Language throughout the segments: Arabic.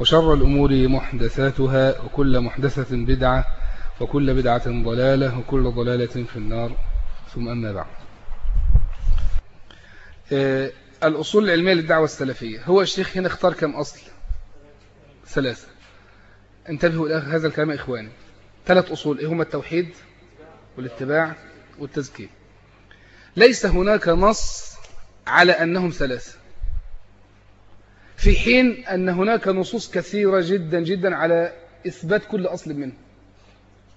وشر الأمور محدثاتها وكل محدثة بدعة وكل بدعة ضلالة وكل ضلالة في النار. ثم أما بعد. آه، الأصول العلمية للدعوة السلفية. هو الشيخ هنا اختار كم أصل؟ ثلاثة. انتبهوا إلى هذا الكلام إخواني. ثلاث أصول. إيه هما؟ التوحيد والاتباع والتزكية. ليس هناك نص على أنهم ثلاثة. في حين أن هناك نصوص كثيرة جدا جدا على إثبات كل أصل منه.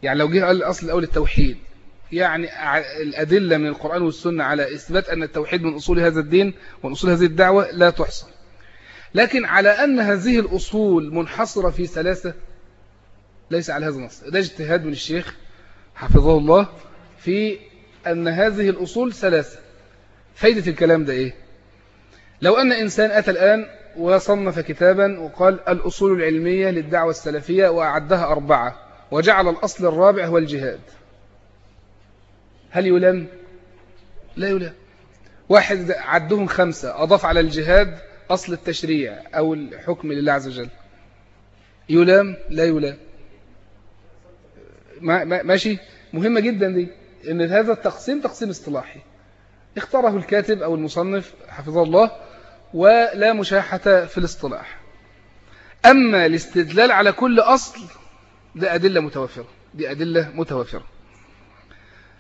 يعني لو جه الأصل الأول التوحيد يعني الأدلة من القرآن والسنة على إثبات أن التوحيد من أصول هذا الدين ومن أصول هذه الدعوة لا تحصى لكن على أن هذه الأصول منحصرة في ثلاثة ليس على هذا النص. ده اجتهاد من الشيخ حفظه الله في أن هذه الأصول ثلاثة. فايدة الكلام ده إيه؟ لو أن إنسان أتى الآن وصنف كتابا وقال الأصول العلمية للدعوة السلفية وأعدها أربعة وجعل الأصل الرابع هو الجهاد. هل يلام؟ لا يلام. واحد عدهم خمسة أضاف على الجهاد أصل التشريع أو الحكم لله عز وجل. يلام؟ لا يلام. ماشي؟ مهمة جدا دي إن هذا التقسيم تقسيم اصطلاحي. اختاره الكاتب أو المصنف حفظه الله ولا مشاحة في الاصطلاح. أما الاستدلال على كل أصل ده أدلة متوفرة. دي أدلة متوفرة.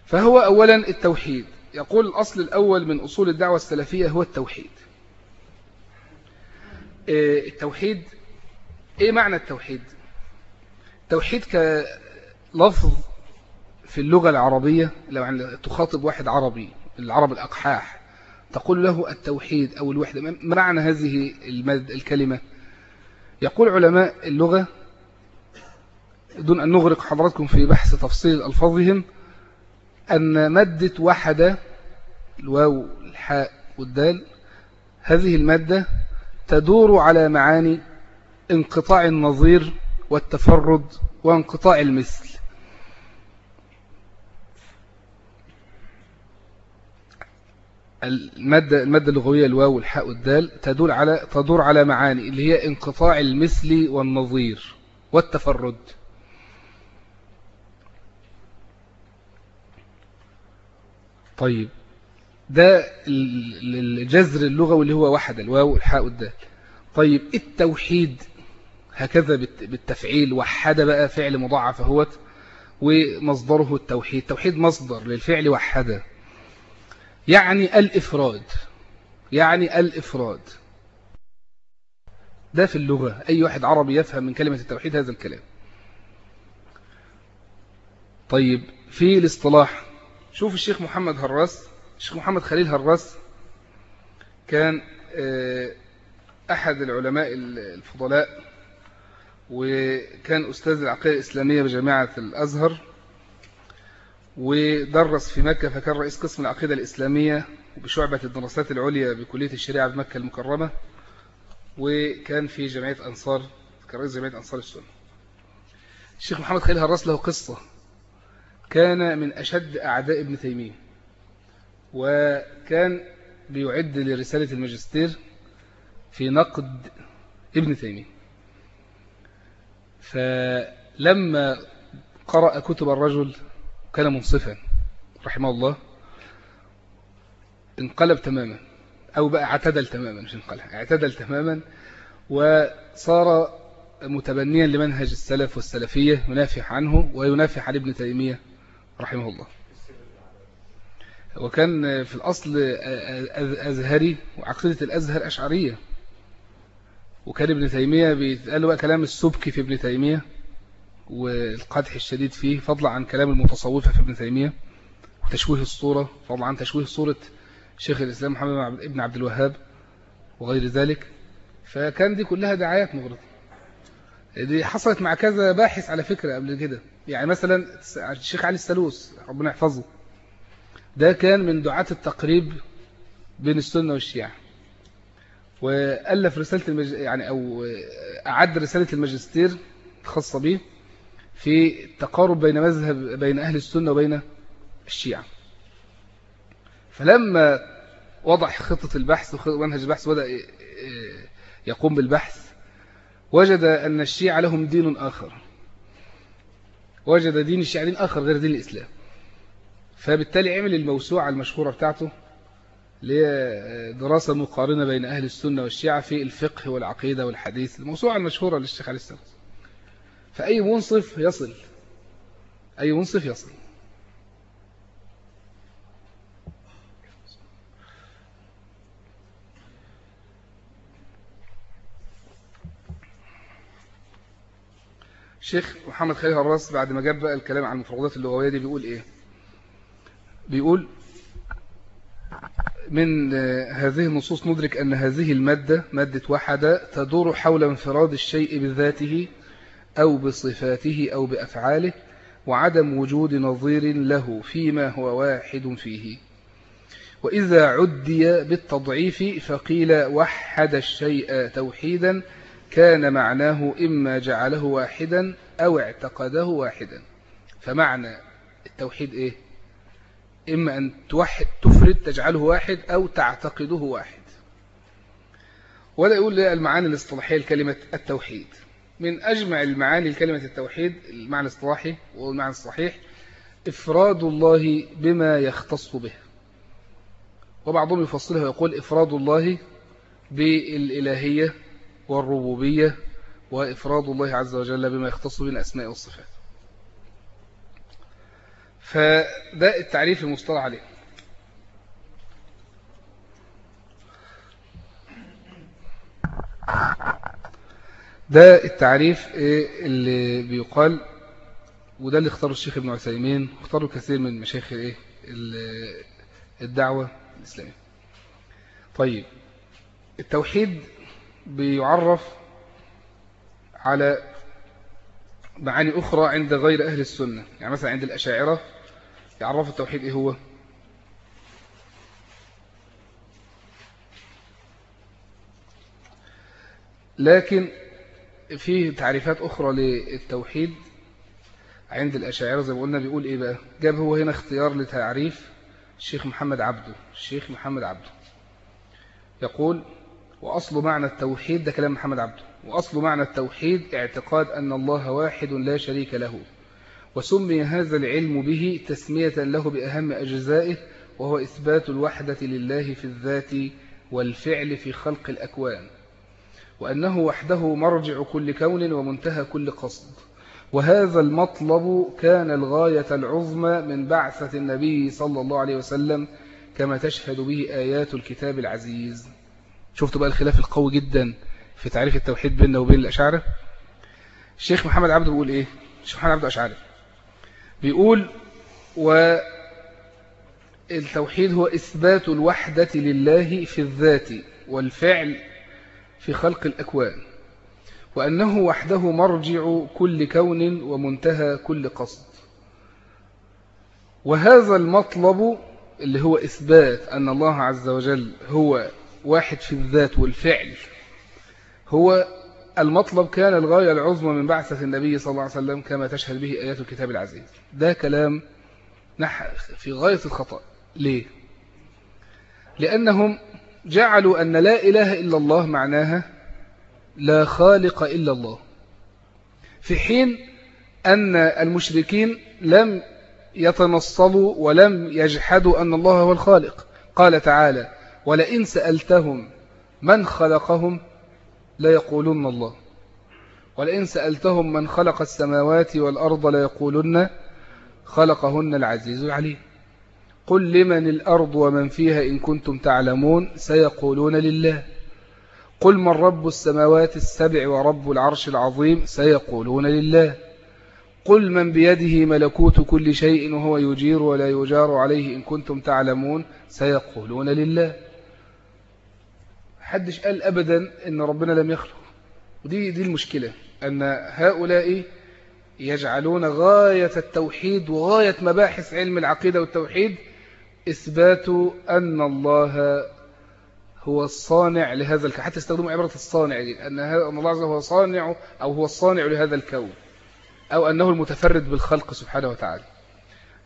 فهو أولا التوحيد. يقول الأصل الأول من أصول الدعوة السلفية هو التوحيد. إيه التوحيد إيه معنى التوحيد؟ التوحيد كلفظ في اللغة العربية لو تخاطب واحد عربي العرب الأقحاح. تقول له التوحيد أو الوحدة. ما معنى هذه الكلمة؟ يقول علماء اللغة دون أن نغرق حضراتكم في بحث تفصيل ألفاظهم أن مادة وحدة الواو الحاء والدال هذه المادة تدور على معاني انقطاع النظير والتفرد وانقطاع المثل. المادة المادة اللغوية الواو والحاء والدال تدور على تدور على معاني اللي هي انقطاع المثل والنظير والتفرد. طيب ده الجذر اللغوي اللي هو وحد الواو والحاء والدال. طيب التوحيد هكذا بالتفعيل وحد بقى فعل مضاعف أهوت ومصدره التوحيد. توحيد مصدر للفعل وحده. يعني الإفراد يعني الإفراد. ده في اللغة أي واحد عربي يفهم من كلمة التوحيد هذا الكلام. طيب في الاصطلاح شوف الشيخ محمد هراس الشيخ محمد خليل هراس كان آه، أحد العلماء الفضلاء وكان أستاذ العقيدة الإسلامية بجامعة الأزهر. ودرس في مكة فكان رئيس قسم العقيدة الإسلامية بشعبة الدراسات العليا بكلية الشريعة بمكة المكرمة وكان في جمعية أنصار كان رئيس جمعية أنصار السنة الشيخ محمد خليل هرس له قصة. كان من أشد أعداء ابن تيمية وكان بيعد لرسالة الماجستير في نقد ابن تيمية. فلما قرأ كتب الرجل كان منصفا رحمه الله انقلب تماما أو بقى اعتدل تماما مش انقلب اعتدل تماما وصار متبنيا لمنهج السلف والسلفية ينافح عنه وينافح عن ابن تيمية رحمه الله. وكان في الأصل أزهري وعقيدة الأزهر أشعرية وكان ابن تيمية بيتقال بقى كلام السبكي في ابن تيمية. والقدح الشديد فيه فضلا عن كلام المتصوفة في ابن تيمية وتشويه الصورة فضلا عن تشويه صورة شيخ الإسلام محمد ابن عبد الوهاب وغير ذلك. فكان دي كلها دعايات مغرضة. دي حصلت مع كذا باحث على فكرة قبل كده. يعني مثلا الشيخ علي السلوس ربنا يحفظه ده كان من دعاة التقريب بين السنة والشيعة. وألف رسالة المج... يعني أو أعد رسالة الماجستير الخاصة به في التقارب بين مذهب بين أهل السنة وبين الشيعة. فلما وضع خطة البحث ومنهج البحث وبدأ يقوم بالبحث وجد أن الشيعة لهم دين آخر. وجد دين الشيعة دين آخر غير دين الإسلام. فبالتالي عمل الموسوعة المشهورة بتاعته لدراسة مقارنة بين أهل السنة والشيعة في الفقه والعقيدة والحديث. الموسوعة المشهورة للشيخ عليه السلام. فأي منصف يصل. أي منصف يصل. الشيخ محمد خليل هراس بعد ما جاب الكلام عن المفردات اللغوية دي بيقول إيه؟ بيقول من هذه النصوص ندرك أن هذه المادة مادة وحدة تدور حول انفراد الشيء بذاته أو بصفاته أو بأفعاله وعدم وجود نظير له فيما هو واحد فيه. وإذا عدي بالتضعيف فقيل وحد الشيء توحيدا كان معناه إما جعله واحدا أو اعتقده واحدا. فمعنى التوحيد إيه؟ إما أن توحد تفرد تجعله واحد أو تعتقده واحد. ولا يقول المعاني الاصطلاحية لكلمة التوحيد. من أجمع المعاني لكلمة التوحيد المعنى الاصطلاحي والمعنى الصحيح إفراد الله بما يختص به. وبعضهم يفصلها ويقول إفراد الله بالإلهية والربوبية وإفراد الله عز وجل بما يختص به الأسماء والصفات. فده التعريف المصطلح عليه. ده التعريف اللي بيقال وده اللي اختاره الشيخ ابن عثيمين واختاره كثير من مشايخ إيه الدعوة الإسلامية. طيب التوحيد بيعرف على معاني أخرى عند غير أهل السنة. يعني مثلا عند الأشاعرة يعرف التوحيد إيه هو؟ لكن في تعريفات أخرى للتوحيد عند الأشاعرة زي ما قلنا بيقول إيه بقى؟ جاب هو هنا اختيار لتعريف الشيخ محمد عبده الشيخ محمد عبده. يقول وأصل معنى التوحيد ده كلام محمد عبده. وأصل معنى التوحيد اعتقاد أن الله واحد لا شريك له. وسمي هذا العلم به تسمية له بأهم أجزائه وهو إثبات الوحدة لله في الذات والفعل في خلق الأكوان. وأنه وحده مرجع كل كون ومنتهى كل قصد. وهذا المطلب كان الغاية العظمى من بعثة النبي صلى الله عليه وسلم كما تشهد به آيات الكتاب العزيز. شفتوا بقى الخلاف القوي جدا في تعريف التوحيد بيننا وبين الأشاعرة الشيخ محمد عبده بيقول إيه؟ الشيخ محمد عبده أشعري بيقول والتوحيد هو إثبات الوحدة لله في الذات والفعل في خلق الأكوان وأنه وحده مرجع كل كون ومنتهى كل قصد. وهذا المطلب اللي هو إثبات أن الله عز وجل هو واحد في الذات والفعل هو المطلب كان الغاية العظمى من بعثة النبي صلى الله عليه وسلم كما تشهد به آيات الكتاب العزيز. ده كلام في غاية الخطأ. ليه؟ لأنهم جعلوا أن لا إله إلا الله معناها لا خالق إلا الله. في حين أن المشركين لم يتنصلوا ولم يجحدوا أن الله هو الخالق. قال تعالى ولئن سألتهم من خلقهم ليقولن الله. ولئن سألتهم من خلق السماوات والأرض ليقولن خلقهن العزيز العليم. قل لمن الأرض ومن فيها إن كنتم تعلمون سيقولون لله. قل من رب السماوات السبع ورب العرش العظيم سيقولون لله. قل من بيده ملكوت كل شيء وهو يجير ولا يجار عليه إن كنتم تعلمون سيقولون لله. حدش قال أبدا إن ربنا لم يخلق. ودي دي المشكلة أن هؤلاء يجعلون غاية التوحيد وغاية مباحث علم العقيدة والتوحيد إثبات أن الله هو الصانع لهذا الكون. حتى استخدموا عبارة الصانع دي أن الله عز وجل هو صانع أو هو الصانع لهذا الكون أو أنه المتفرد بالخلق سبحانه وتعالى.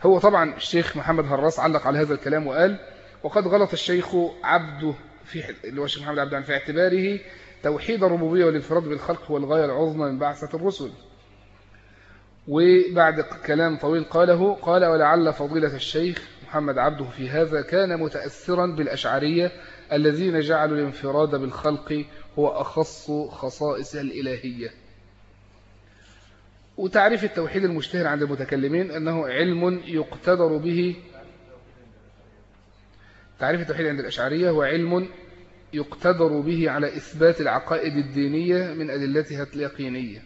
هو طبعا الشيخ محمد هراس علق على هذا الكلام وقال وقد غلط الشيخ عبده في اللي هو الشيخ محمد عبده في اعتباره توحيد الربوبية والانفراد بالخلق هو الغاية العظمى من بعثة الرسل. وبعد كلام طويل قاله قال ولعل فضيلة الشيخ محمد عبده في هذا كان متأثرا بالأشعرية الذين جعلوا الانفراد بالخلق هو أخص خصائص الإلهية. وتعريف التوحيد المشتهر عند المتكلمين أنه علم يقتدر به. تعريف التوحيد عند الأشعرية هو علم يقتدر به على إثبات العقائد الدينية من أدلتها اليقينية.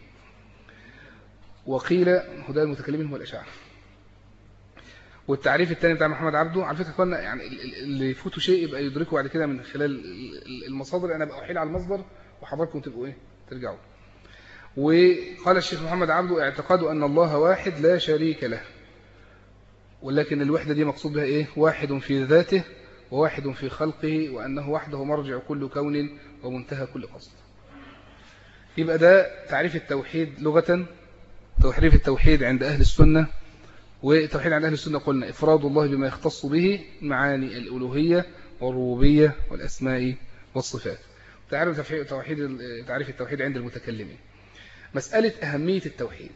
وقيل هدى المتكلمين هم الأشاعرة والتعريف الثاني بتاع محمد عبده على فكرة إخوانا يعني اللي يفوتوا شيء يبقى يدركه بعد كده من خلال المصادر. أنا بقى أحيل على المصدر وحضراتكم تبقوا إيه ترجعوا. وقال الشيخ محمد عبده اعتقاد أن الله واحد لا شريك له. ولكن الوحدة دي مقصود بها إيه؟ واحد في ذاته وواحد في خلقه وأنه وحده مرجع كل كون ومنتهى كل قصد. يبقى ده تعريف التوحيد لغة تعريف التوحيد عند أهل السنة. وتوحيد عند أهل السنة قلنا إفراد الله بما يختص به معاني الألوهية والربوبية والأسماء والصفات. تعرف توحيد تعريف التوحيد عند المتكلمين. مسألة أهمية التوحيد.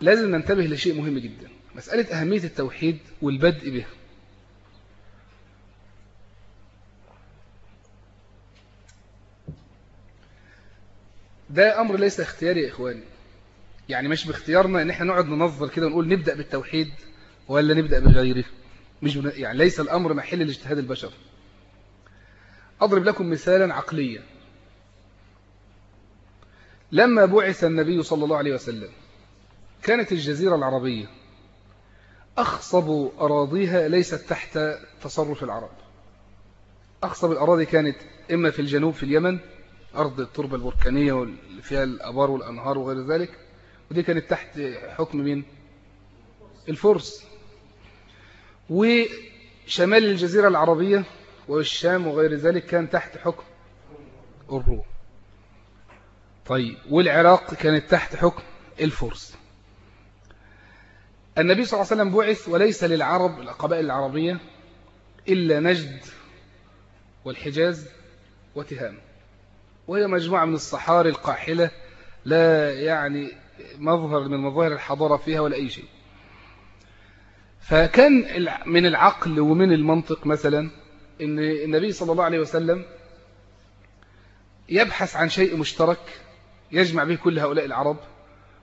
لازم ننتبه لشيء مهم جدا. مسألة أهمية التوحيد والبدء به ده أمر ليس اختياري يا إخواني. يعني مش باختيارنا إن إحنا نقعد ننظر كده ونقول نبدأ بالتوحيد ولا نبدأ بغيره. مش يعني ليس الأمر محل لاجتهاد البشر. أضرب لكم مثالا عقليا. لما بعث النبي صلى الله عليه وسلم كانت الجزيرة العربية أخصب أراضيها ليست تحت تصرف العرب. أخصب الأراضي كانت إما في الجنوب في اليمن أرض التربة البركانية فيها الأبار والأنهار وغير ذلك ودي كانت تحت حكم مين؟ الفرس. وشمال الجزيرة العربية والشام وغير ذلك كان تحت حكم الروم. طيب والعراق كانت تحت حكم الفرس. النبي صلى الله عليه وسلم بعث وليس للعرب القبائل العربية إلا نجد والحجاز وتهام وهي مجموعة من الصحاري القاحلة لا يعني مظهر من مظاهر الحضارة فيها ولا أي شيء. فكان من العقل ومن المنطق مثلا إن النبي صلى الله عليه وسلم يبحث عن شيء مشترك يجمع به كل هؤلاء العرب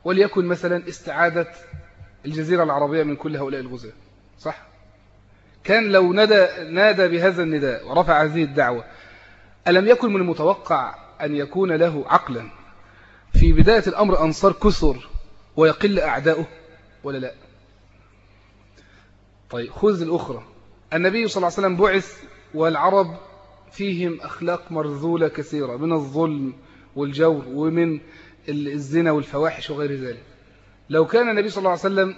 وليكن مثلا استعادة الجزيرة العربية من كل هؤلاء الغزاة. صح؟ كان لو ندى نادى بهذا النداء ورفع هذه الدعوة ألم يكن من المتوقع أن يكون له عقلا؟ في بداية الأمر أنصار كثر ويقل أعداؤه ولا لا؟ طيب خذ الأخرى. النبي صلى الله عليه وسلم بعث والعرب فيهم أخلاق مرذولة كثيرة من الظلم والجور ومن الزنا والفواحش وغير ذلك. لو كان النبي صلى الله عليه وسلم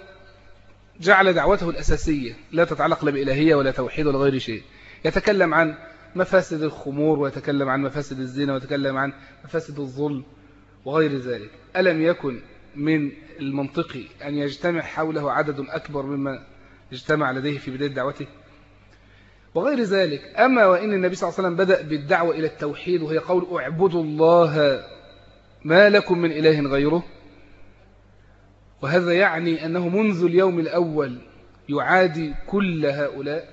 جعل دعوته الأساسية لا تتعلق لا بإلهية ولا توحيد ولا غير شيء يتكلم عن مفاسد الخمور ويتكلم عن مفاسد الزنا ويتكلم عن مفاسد الظلم وغير ذلك. ألم يكن من المنطقي أن يجتمع حوله عدد أكبر مما اجتمع لديه في بداية دعوته؟ وغير ذلك أما وإن النبي صلى الله عليه وسلم بدأ بالدعوة إلى التوحيد وهي قول اعبدوا الله ما لكم من إله غيره وهذا يعني أنه منذ اليوم الأول يعادي كل هؤلاء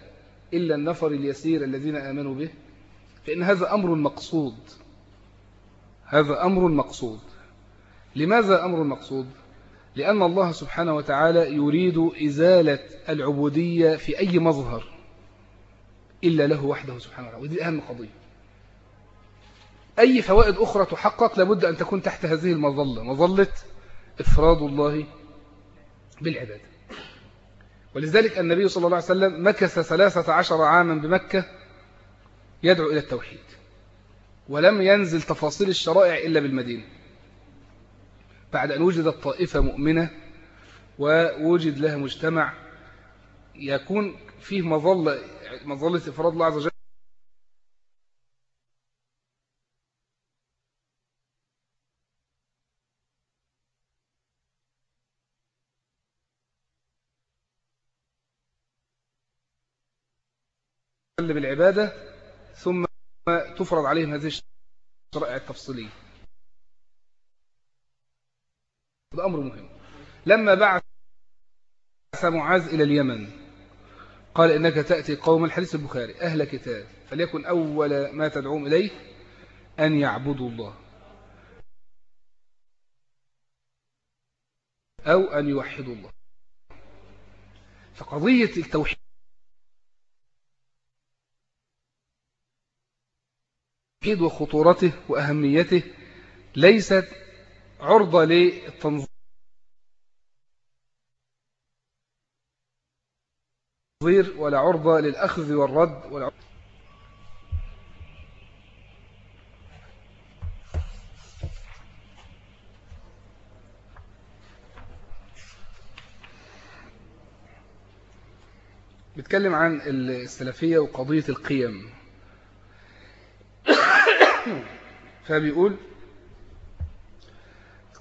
إلا النفر اليسير الذين آمنوا به فإن هذا أمر مقصود. هذا أمر مقصود. لماذا أمر مقصود؟ لأن الله سبحانه وتعالى يريد إزالة العبودية في أي مظهر إلا له وحده سبحانه وتعالى. ودي أهم قضية. أي فوائد أخرى تحقق لابد أن تكون تحت هذه المظلة. مظلة إفراد الله بالعبادة ولذلك النبي صلى الله عليه وسلم مكث ثلاثة عشر عاما بمكة يدعو إلى التوحيد. ولم ينزل تفاصيل الشرائع إلا بالمدينة. بعد أن وجدت طائفة مؤمنة ووجد لها مجتمع يكون فيه مظلة مظلة إفراد الله عز وجل. بالعبادة ثم تفرض عليهم هذه الشرائع التفصيلية. هذا أمر مهم. لما بعث معاذ إلى اليمن قال إنك تأتي قوم الحديث البخاري أهل كتاب فليكن أول ما تدعوهم إليه أن يعبدوا الله. أو أن يوحدوا الله. فقضية التوحيد وخطورته وأهميته ليست عرضة للتنظيم ولا عرضة للأخذ والرد ولا بيتكلم عن السلفية وقضية القيم. فبيقول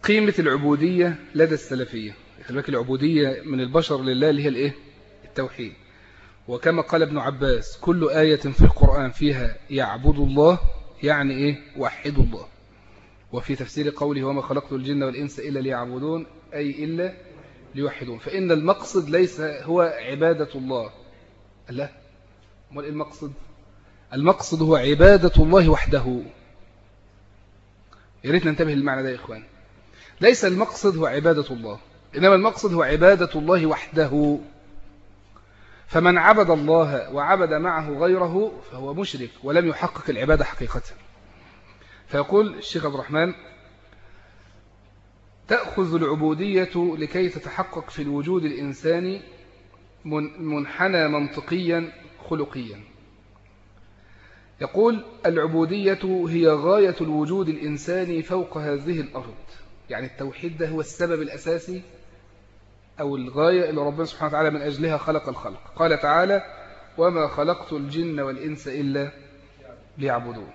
قيمة العبودية لدى السلفية. خلي العبودية من البشر لله اللي هي الإيه؟ التوحيد. وكما قال ابن عباس كل آية في القرآن فيها يعبد الله يعني إيه؟ وحدوا الله. وفي تفسير قوله وما خلقت الجن والإنس إلا ليعبدون أي إلا ليوحدون. فإن المقصد ليس هو عبادة الله. لا. ما المقصد؟ المقصد هو عبادة الله وحده. يا ريت ننتبه للمعنى ده يا إخوان. ليس المقصد هو عبادة الله إنما المقصد هو عبادة الله وحده. فمن عبد الله وعبد معه غيره فهو مشرك ولم يحقق العبادة حقيقة. فيقول الشيخ عبد الرحمن تأخذ العبودية لكي تتحقق في الوجود الإنساني منحنى منطقيا خلقيا. يقول العبودية هي غاية الوجود الإنساني فوق هذه الأرض. يعني التوحيد ده هو السبب الأساسي أو الغاية اللي ربنا سبحانه وتعالى من أجلها خلق الخلق. قال تعالى وما خلقت الجن والإنس إلا ليعبدون.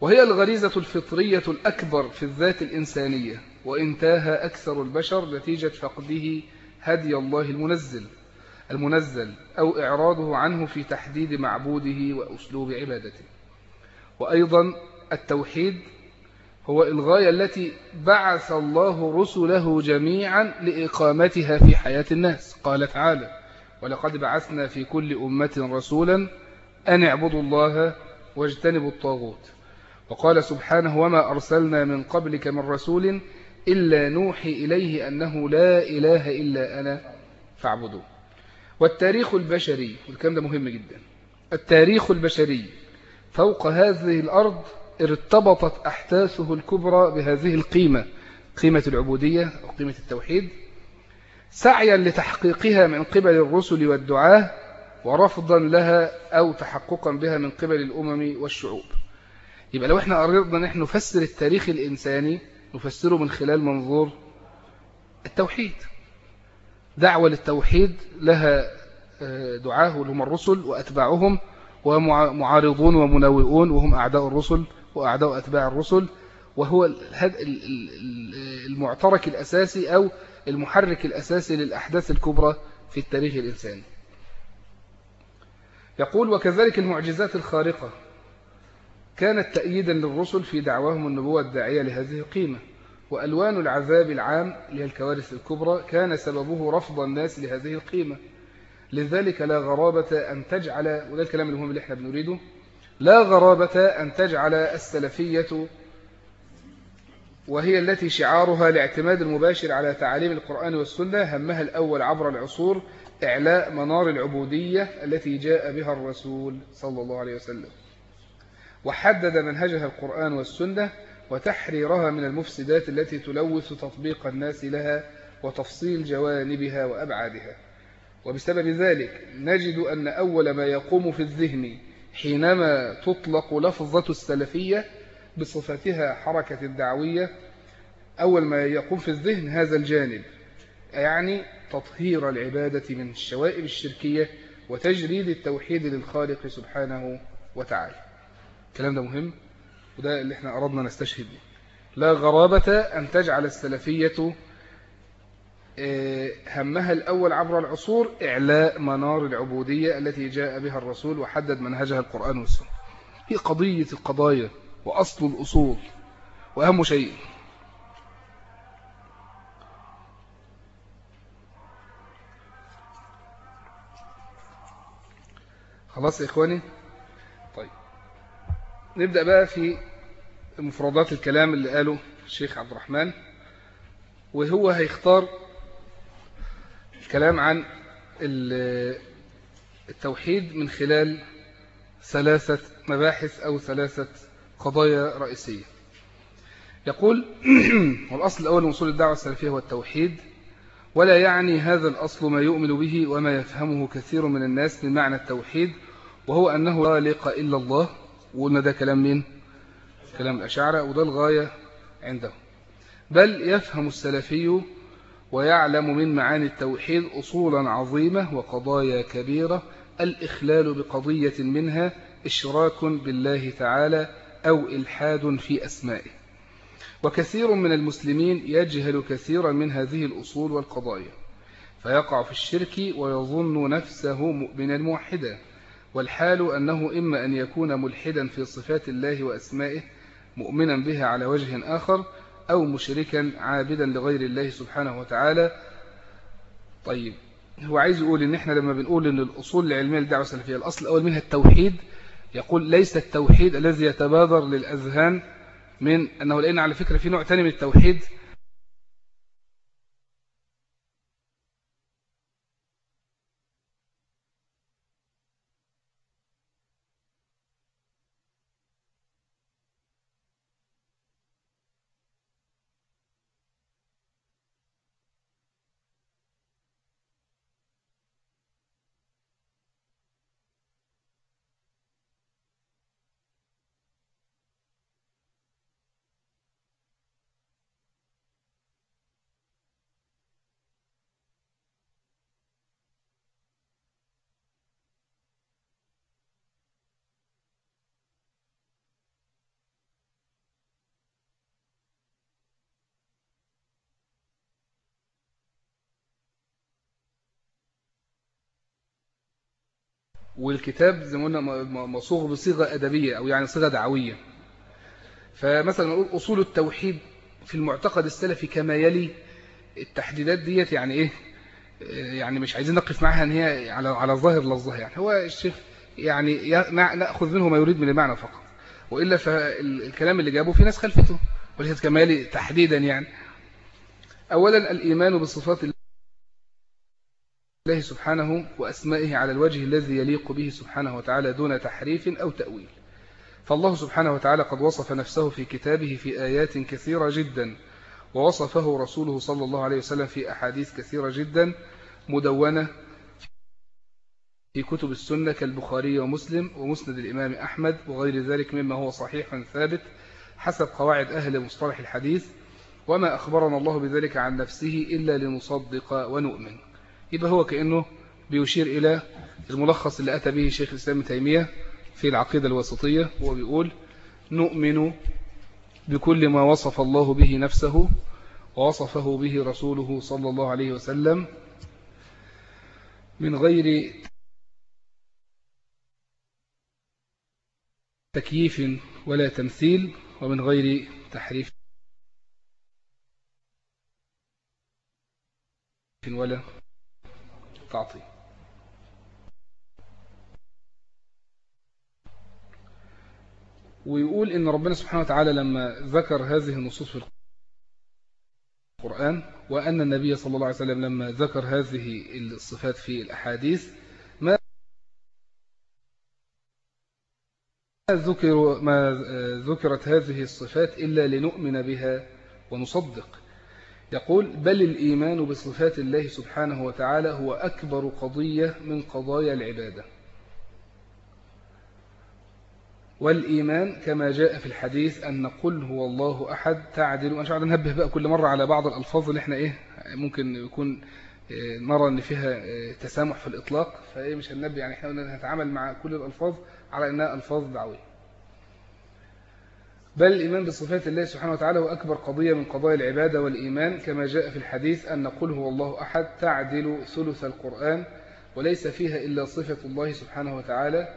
وهي الغريزة الفطرية الأكبر في الذات الإنسانية وإنتاها أكثر البشر نتيجة فقده هدي الله المنزل. المنزل أو إعراضه عنه في تحديد معبوده وأسلوب عبادته. وأيضا التوحيد هو الغاية التي بعث الله رسله جميعا لإقامتها في حياة الناس. قال تعالى ولقد بعثنا في كل أمة رسولا أن اعبدوا الله واجتنبوا الطاغوت وقال سبحانه وما أرسلنا من قبلك من رسول إلا نوحي إليه أنه لا إله إلا أنا فاعبدوه والتاريخ البشري والكلام ده مهم جدا. التاريخ البشري فوق هذه الأرض ارتبطت أحداثه الكبرى بهذه القيمة قيمة العبودية أو قيمة التوحيد سعيا لتحقيقها من قبل الرسل والدعاة ورفضا لها أو تحققا بها من قبل الأمم والشعوب. يبقى لو إحنا أردنا نحن نفسر التاريخ الإنساني نفسره من خلال منظور التوحيد. دعوة للتوحيد لها آه، دعاه اللي هم الرسل وأتباعهم ومعارضون ومنوئون وهم أعداء الرسل وأعداء أتباع الرسل وهو المعترك الأساسي أو المحرك الأساسي للأحداث الكبرى في التاريخ الإنساني. يقول وكذلك المعجزات الخارقة كانت تأييدا للرسل في دعواهم النبوة الداعية لهذه القيمة. وألوان العذاب العام الكوارث الكبرى كان سببه رفض الناس لهذه القيمة. لذلك لا غرابة أن تجعل وده الكلام المهم اللي إحنا بنريده لا غرابة أن تجعل السلفية وهي التي شعارها الاعتماد المباشر على تعاليم القرآن والسنة همها الأول عبر العصور إعلاء منار العبودية التي جاء بها الرسول صلى الله عليه وسلم. وحدد منهجها القرآن والسنة وتحريرها من المفسدات التي تلوث تطبيق الناس لها وتفصيل جوانبها وأبعادها. وبسبب ذلك نجد أن أول ما يقوم في الذهن حينما تطلق لفظة السلفية بصفتها حركة الدعوية أول ما يقوم في الذهن هذا الجانب يعني تطهير العبادة من الشوائب الشركية وتجريد التوحيد للخالق سبحانه وتعالى. الكلام ده مهم؟ وده اللي إحنا أردنا نستشهد به لا غرابة أن تجعل السلفية آه، همها الأول عبر العصور إعلاء منار العبودية التي جاء بها الرسول وحدد منهجها القرآن والسنة. هي قضية القضايا وأصل الأصول وأهم شيء. خلاص يا إخواني؟ نبدأ بقى في مفردات الكلام اللي قاله الشيخ عبد الرحمن وهو هيختار الكلام عن التوحيد من خلال ثلاثة مباحث أو ثلاثة قضايا رئيسية. يقول والأصل الأول من أصول الدعوة السلفية هو التوحيد ولا يعني هذا الأصل ما يؤمن به وما يفهمه كثير من الناس من معنى التوحيد وهو أنه لا ليق إلا الله وقلنا ده كلام مين؟ كلام الأشاعرة وده الغاية عنده بل يفهم السلفي ويعلم من معاني التوحيد أصولا عظيمة وقضايا كبيرة الإخلال بقضية منها إشراك بالله تعالى أو إلحاد في أسمائه. وكثير من المسلمين يجهل كثيرا من هذه الأصول والقضايا فيقع في الشرك ويظن نفسه مؤمنا موحدا. والحال أنه إما أن يكون ملحدا في صفات الله وأسمائه مؤمنا بها على وجه آخر أو مشركا عابدا لغير الله سبحانه وتعالى. طيب هو عايز يقول إن إحنا لما بنقول إن الأصول العلمية للدعوة السلفية الأصل الأول منها التوحيد يقول ليس التوحيد الذي يتبادر للأذهان من أنه لأن على فكرة في نوع تاني من التوحيد والكتاب زي ما قلنا مصوغ بصيغة أدبية أو يعني صيغة دعوية. فمثلا نقول أصول التوحيد في المعتقد السلفي كما يلي التحديدات ديت يعني إيه؟ يعني مش عايزين نقف معها إن هي على على الظاهر للظاهر. يعني هو الشيخ يعني نأخذ منه ما يريد من المعنى فقط. وإلا فالكلام اللي جابه في ناس خلفته. وليس كمالي تحديدا يعني. اولا الإيمان بصفات الله سبحانه وأسمائه على الوجه الذي يليق به سبحانه وتعالى دون تحريف أو تأويل. فالله سبحانه وتعالى قد وصف نفسه في كتابه في آيات كثيرة جدا ووصفه رسوله صلى الله عليه وسلم في أحاديث كثيرة جدا مدونة في كتب السنة كالبخاري ومسلم ومسند الإمام أحمد وغير ذلك مما هو صحيح ثابت حسب قواعد أهل مصطلح الحديث وما أخبرنا الله بذلك عن نفسه إلا لنصدق ونؤمن. يبقى هو كأنه بيشير إلى الملخص اللي أتى به شيخ الإسلام تيمية في العقيدة الوسطية وهو بيقول نؤمن بكل ما وصف الله به نفسه ووصفه به رسوله صلى الله عليه وسلم من غير تكييف ولا تمثيل ومن غير تحريف ولا تعطي ويقول إن ربنا سبحانه وتعالى لما ذكر هذه النصوص في القرآن وأن النبي صلى الله عليه وسلم لما ذكر هذه الصفات في الأحاديث ما ذكر ما ذكرت هذه الصفات إلا لنؤمن بها ونصدق. يقول بل الإيمان بصفات الله سبحانه وتعالى هو أكبر قضية من قضايا العبادة. والإيمان كما جاء في الحديث أن قل هو الله أحد تعدل وأنا شعر ننبه بقى كل مرة على بعض الألفاظ اللي إحنا إيه ممكن يكون آه، نرى أن فيها آه، تسامح في الإطلاق فإيه مش هننبه يعني إحنا نتعامل مع كل الألفاظ على أنها ألفاظ دعوية. بل الإيمان بصفات الله سبحانه وتعالى هو أكبر قضية من قضايا العبادة والإيمان كما جاء في الحديث أن قل هو الله أحد تعدل ثلث القرآن وليس فيها إلا صفة الله سبحانه وتعالى.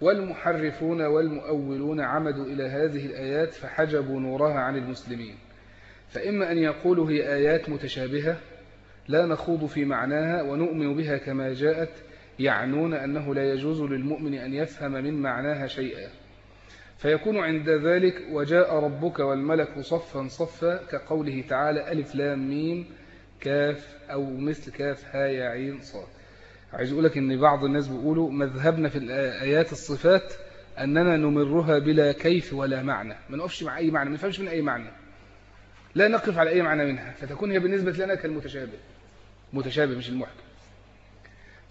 والمحرفون والمؤولون عمدوا إلى هذه الآيات فحجبوا نورها عن المسلمين. فإما أن يقولوا هي آيات متشابهة لا نخوض في معناها ونؤمن بها كما جاءت يعنون أنه لا يجوز للمؤمن أن يفهم من معناها شيئا. فيكون عند ذلك وجاء ربك والملك صفا صفا كقوله تعالى ألف لام ميم كاف أو مثل كاف ها يا عين صاد. عايز أقول لك أن بعض الناس بيقولوا مذهبنا في الآيات الصفات أننا نمرها بلا كيف ولا معنى. ما نقفش مع أي معنى ما نفهمش من أي معنى. لا نقف على أي معنى منها فتكون هي بالنسبة لنا كالمتشابه. متشابه مش المحكم.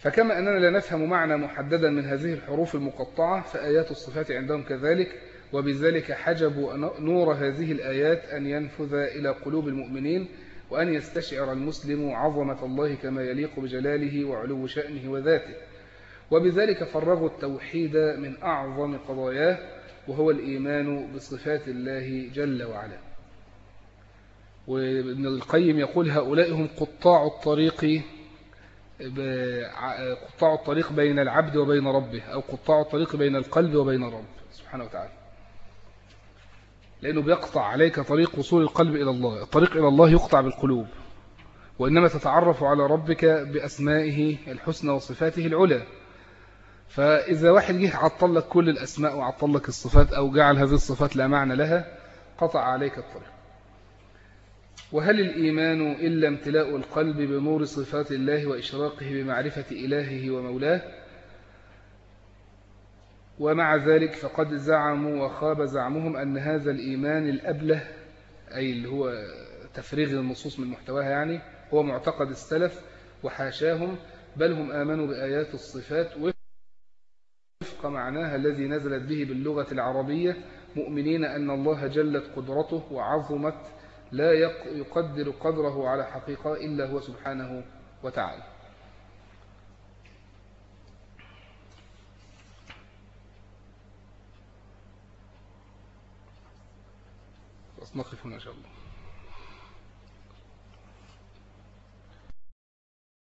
فكما أننا لا نفهم معنى محددا من هذه الحروف المقطعة فآيات الصفات عندهم كذلك وبذلك حجبوا نور هذه الآيات أن ينفذ إلى قلوب المؤمنين وأن يستشعر المسلم عظمة الله كما يليق بجلاله وعلو شأنه وذاته. وبذلك فرغوا التوحيد من أعظم قضاياه وهو الإيمان بصفات الله جل وعلا. وابن القيم يقول هؤلاء هم قطاع الطريق قطاع الطريق بين العبد وبين ربه أو قطاع الطريق بين القلب وبين الرب سبحانه وتعالى. لأنه بيقطع عليك طريق وصول القلب إلى الله الطريق إلى الله يقطع بالقلوب. وإنما تتعرف على ربك بأسمائه الحسنى وصفاته العلى. فإذا واحد جه عطل لك كل الأسماء وعطل لك الصفات أو جعل هذه الصفات لا معنى لها قطع عليك الطريق. وهل الإيمان إلا امتلاء القلب بنور صفات الله وإشراقه بمعرفة إلهه ومولاه؟ ومع ذلك فقد زعموا وخاب زعمهم أن هذا الإيمان الأبلة أي اللي هو تفريغ النصوص من محتواها يعني هو معتقد السلف وحاشاهم بل هم آمنوا بآيات الصفات وفق معناها الذي نزلت به باللغة العربية مؤمنين أن الله جلت قدرته وعظمت لا يقدر قدره على حقيقة إلا هو سبحانه وتعالى. نقف هنا إن شاء الله.